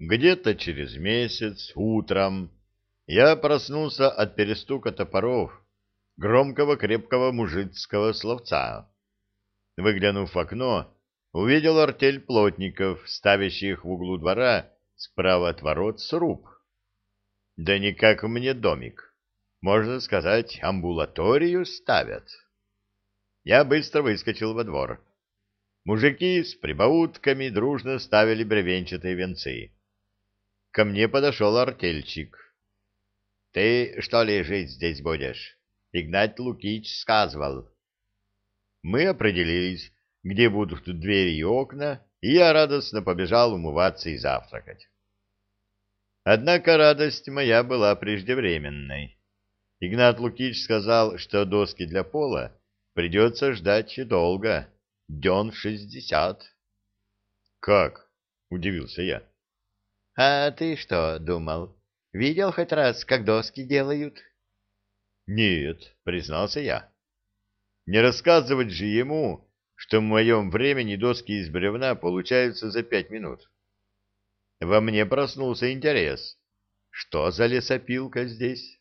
Где-то через месяц, утром, я проснулся от перестука топоров, громкого крепкого мужицкого словца. Выглянув в окно, увидел артель плотников, ставящих в углу двора справа от ворот сруб. Да не как мне домик. Можно сказать, амбулаторию ставят. Я быстро выскочил во двор. Мужики с прибаутками дружно ставили бревенчатые венцы. Ко мне подошел артельщик. — Ты что ли жить здесь будешь? Игнать Лукич сказывал. Мы определились, где будут двери и окна, и я радостно побежал умываться и завтракать. Однако радость моя была преждевременной. Игнат Лукич сказал, что доски для пола придется ждать долго, дён шестьдесят. — Как? — удивился я. — А ты что думал? Видел хоть раз, как доски делают? — Нет, — признался я. Не рассказывать же ему, что в моем времени доски из бревна получаются за пять минут. Во мне проснулся интерес. Что за лесопилка здесь?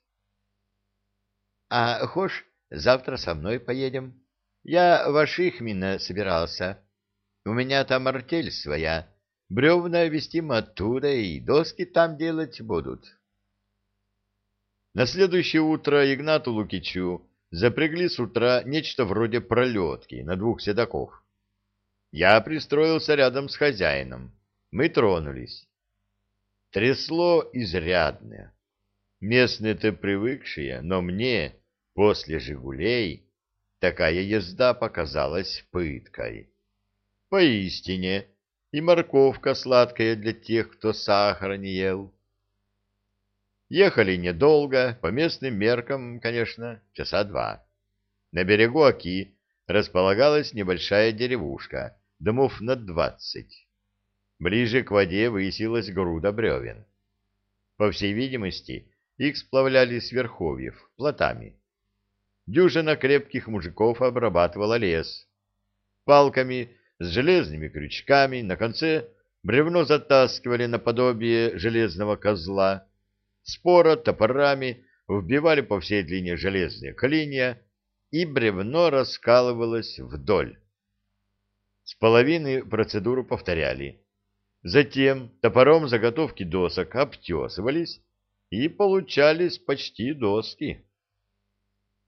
— А хошь, завтра со мной поедем? Я в Ашихмина собирался. У меня там артель своя. Бревна вестим оттуда, и доски там делать будут. На следующее утро Игнату Лукичу запрягли с утра нечто вроде пролетки на двух седаков. Я пристроился рядом с хозяином. Мы тронулись. Трясло изрядное. Местные-то привыкшие, но мне, после «Жигулей», такая езда показалась пыткой. Поистине, и морковка сладкая для тех, кто сахара не ел. Ехали недолго, по местным меркам, конечно, часа два. На берегу Оки располагалась небольшая деревушка, домов на двадцать. Ближе к воде высилась груда бревен. По всей видимости, их сплавляли с верховьев плотами. Дюжина крепких мужиков обрабатывала лес. Палками с железными крючками на конце бревно затаскивали наподобие железного козла, спора топорами вбивали по всей длине железные клинья, и бревно раскалывалось вдоль. С половины процедуру повторяли. Затем топором заготовки досок обтесывались, и получались почти доски.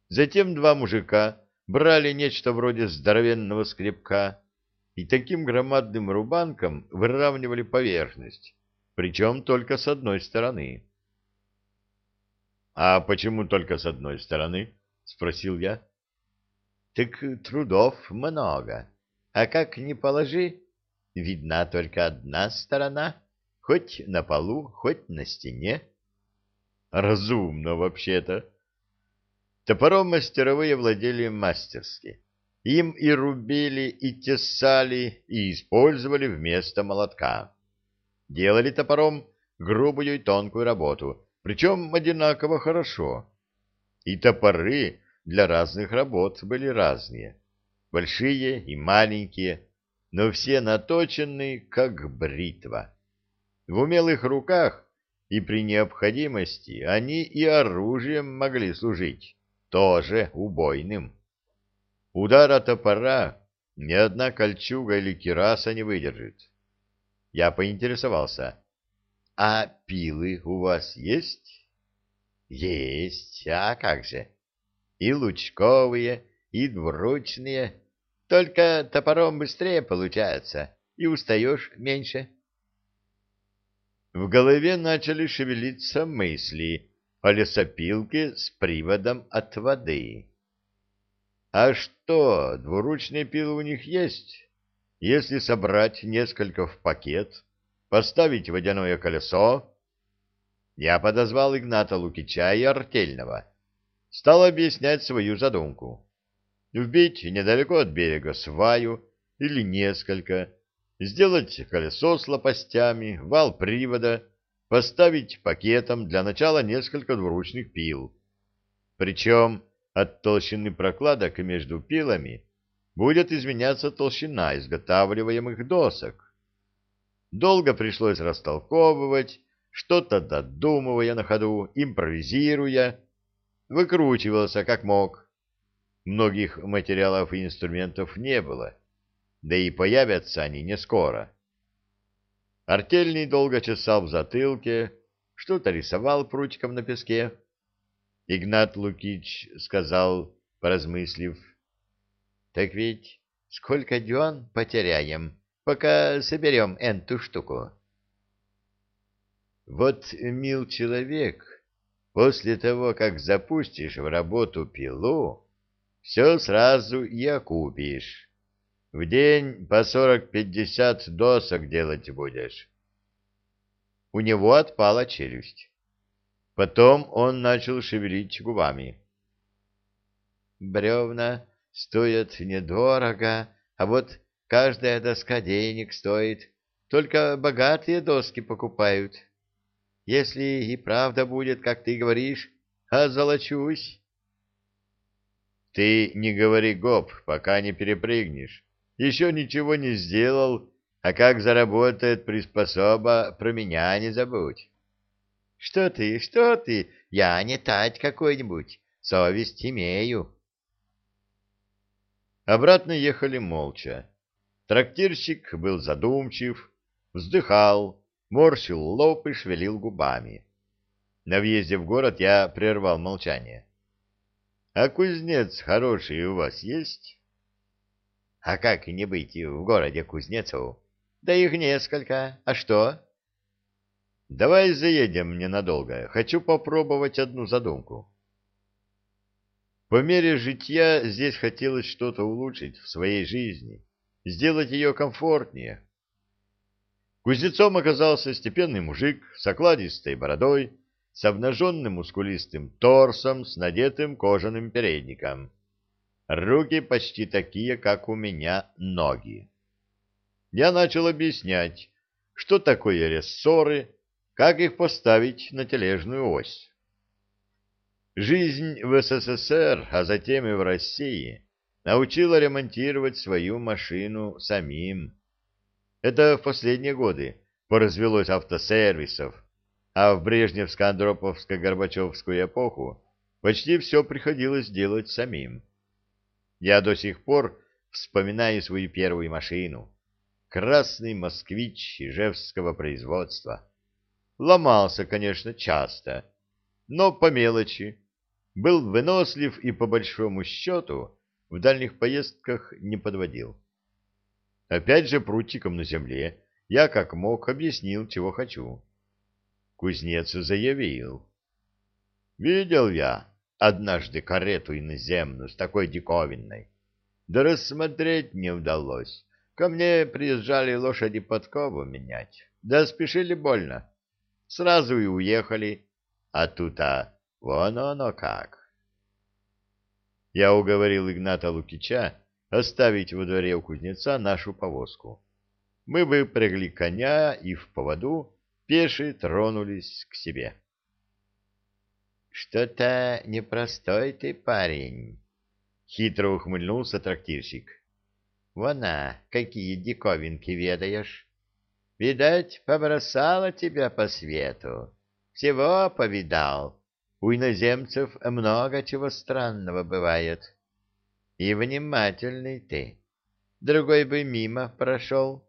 Затем два мужика брали нечто вроде здоровенного скребка и таким громадным рубанком выравнивали поверхность, причем только с одной стороны. — А почему только с одной стороны? — спросил я. — Так трудов много, а как ни положи, видна только одна сторона, хоть на полу, хоть на стене. Разумно вообще-то. Топором мастеровые владели мастерски. Им и рубили, и тесали, и использовали вместо молотка. Делали топором грубую и тонкую работу, причем одинаково хорошо. И топоры для разных работ были разные, большие и маленькие, но все наточены, как бритва. В умелых руках и при необходимости они и оружием могли служить, тоже убойным. Удара топора ни одна кольчуга или кираса не выдержит. Я поинтересовался, а пилы у вас есть? Есть, а как же? И лучковые, и двуручные, только топором быстрее получается, и устаешь меньше. В голове начали шевелиться мысли о лесопилке с приводом от воды. А что, двуручные пилы у них есть? Если собрать несколько в пакет, поставить водяное колесо... Я подозвал Игната Лукича и Артельного. Стал объяснять свою задумку. Вбить недалеко от берега сваю или несколько, сделать колесо с лопастями, вал привода, поставить пакетом для начала несколько двуручных пил. Причем от толщины прокладок между пилами будет изменяться толщина изготавливаемых досок. Долго пришлось растолковывать, что-то додумывая на ходу, импровизируя, выкручивался как мог. Многих материалов и инструментов не было, да и появятся они не скоро. Артельный долго чесал в затылке, что-то рисовал прутиком на песке. Игнат Лукич сказал, поразмыслив, «Так ведь сколько дён потеряем, пока соберем эту штуку?» Вот, мил человек, после того, как запустишь в работу пилу, все сразу и окупишь. В день по сорок-пятьдесят досок делать будешь. У него отпала челюсть. Потом он начал шевелить губами. Бревна стоят недорого, а вот каждая доска денег стоит. Только богатые доски покупают. Если и правда будет, как ты говоришь, озолочусь. Ты не говори гоп, пока не перепрыгнешь. Еще ничего не сделал, а как заработает приспособа, про меня не забудь. Что ты, что ты? Я не тать какой-нибудь, совесть имею. Обратно ехали молча. Трактирщик был задумчив, вздыхал, морщил лоб и шевелил губами. На въезде в город я прервал молчание. — А кузнец хороший у вас есть? — А как не быть в городе кузнецов? Да их несколько. А что? — Давай заедем ненадолго. Хочу попробовать одну задумку. По мере житья здесь хотелось что-то улучшить в своей жизни, сделать ее комфортнее. Кузнецом оказался степенный мужик с окладистой бородой, с обнаженным мускулистым торсом, с надетым кожаным передником. Руки почти такие, как у меня ноги. Я начал объяснять, что такое рессоры, как их поставить на тележную ось. Жизнь в СССР, а затем и в России, научила ремонтировать свою машину самим это в последние годы поразвелось автосервисов, а в Брежневско-Андроповско-Горбачевскую эпоху почти все приходилось делать самим. Я до сих пор вспоминаю свою первую машину. Красный москвич ижевского производства. Ломался, конечно, часто, но по мелочи. Был вынослив и, по большому счету, в дальних поездках не подводил. Опять же прутиком на земле я как мог объяснил, чего хочу. Кузнец заявил. Видел я однажды карету иноземную с такой диковинной. Да рассмотреть не удалось. Ко мне приезжали лошади подкову менять. Да спешили больно. Сразу и уехали. А тут-а, вон оно как. Я уговорил Игната Лукича оставить во дворе у кузнеца нашу повозку. Мы выпрягли коня и в поводу пеши тронулись к себе. — Что-то непростой ты парень, — хитро ухмыльнулся трактирщик. — Вона, какие диковинки ведаешь. Видать, побросала тебя по свету. Всего повидал. У иноземцев много чего странного бывает. — и внимательный ты. Другой бы мимо прошел.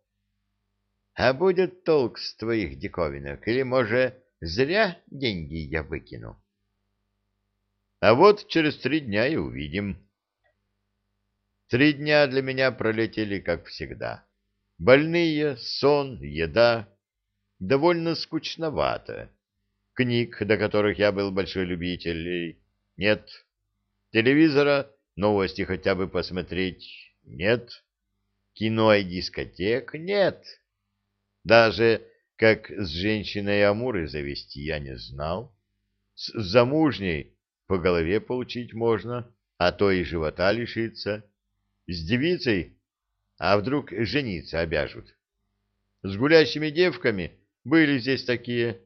А будет толк с твоих диковинок, или, может, зря деньги я выкину? А вот через три дня и увидим. Три дня для меня пролетели, как всегда. Больные, сон, еда. Довольно скучновато. Книг, до которых я был большой любитель, нет. Телевизора Новости хотя бы посмотреть? Нет. Кино и дискотек? Нет. Даже как с женщиной Амуры завести я не знал. С замужней по голове получить можно, а то и живота лишиться. С девицей, а вдруг жениться обяжут. С гулящими девками были здесь такие,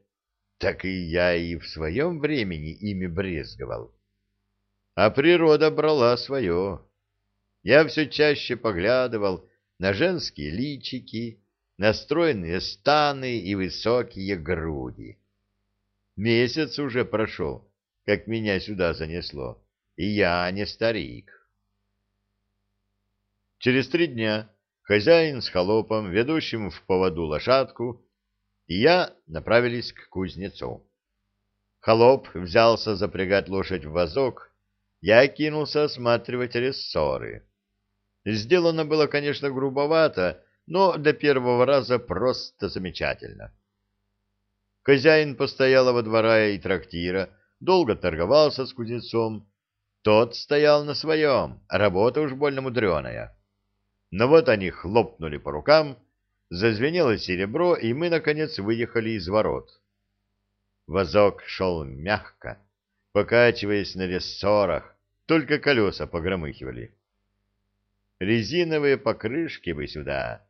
так и я и в своем времени ими брезговал а природа брала свое. Я все чаще поглядывал на женские личики, настроенные станы и высокие груди. Месяц уже прошел, как меня сюда занесло, и я не старик. Через три дня хозяин с холопом, ведущим в поводу лошадку, и я направились к кузнецу. Холоп взялся запрягать лошадь в вазок, я кинулся осматривать рессоры. Сделано было, конечно, грубовато, но до первого раза просто замечательно. Хозяин постоялого двора и трактира долго торговался с кузнецом. Тот стоял на своем, работа уж больно мудреная. Но вот они хлопнули по рукам, зазвенело серебро, и мы, наконец, выехали из ворот. Возок шел мягко, покачиваясь на рессорах, только колеса погромыхивали. Резиновые покрышки бы сюда,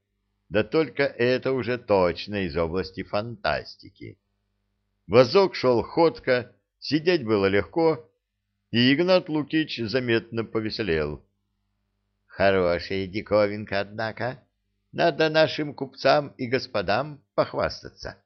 да только это уже точно из области фантастики. Возок шел ходко, сидеть было легко, и Игнат Лукич заметно повеселел. Хорошая диковинка, однако. Надо нашим купцам и господам похвастаться.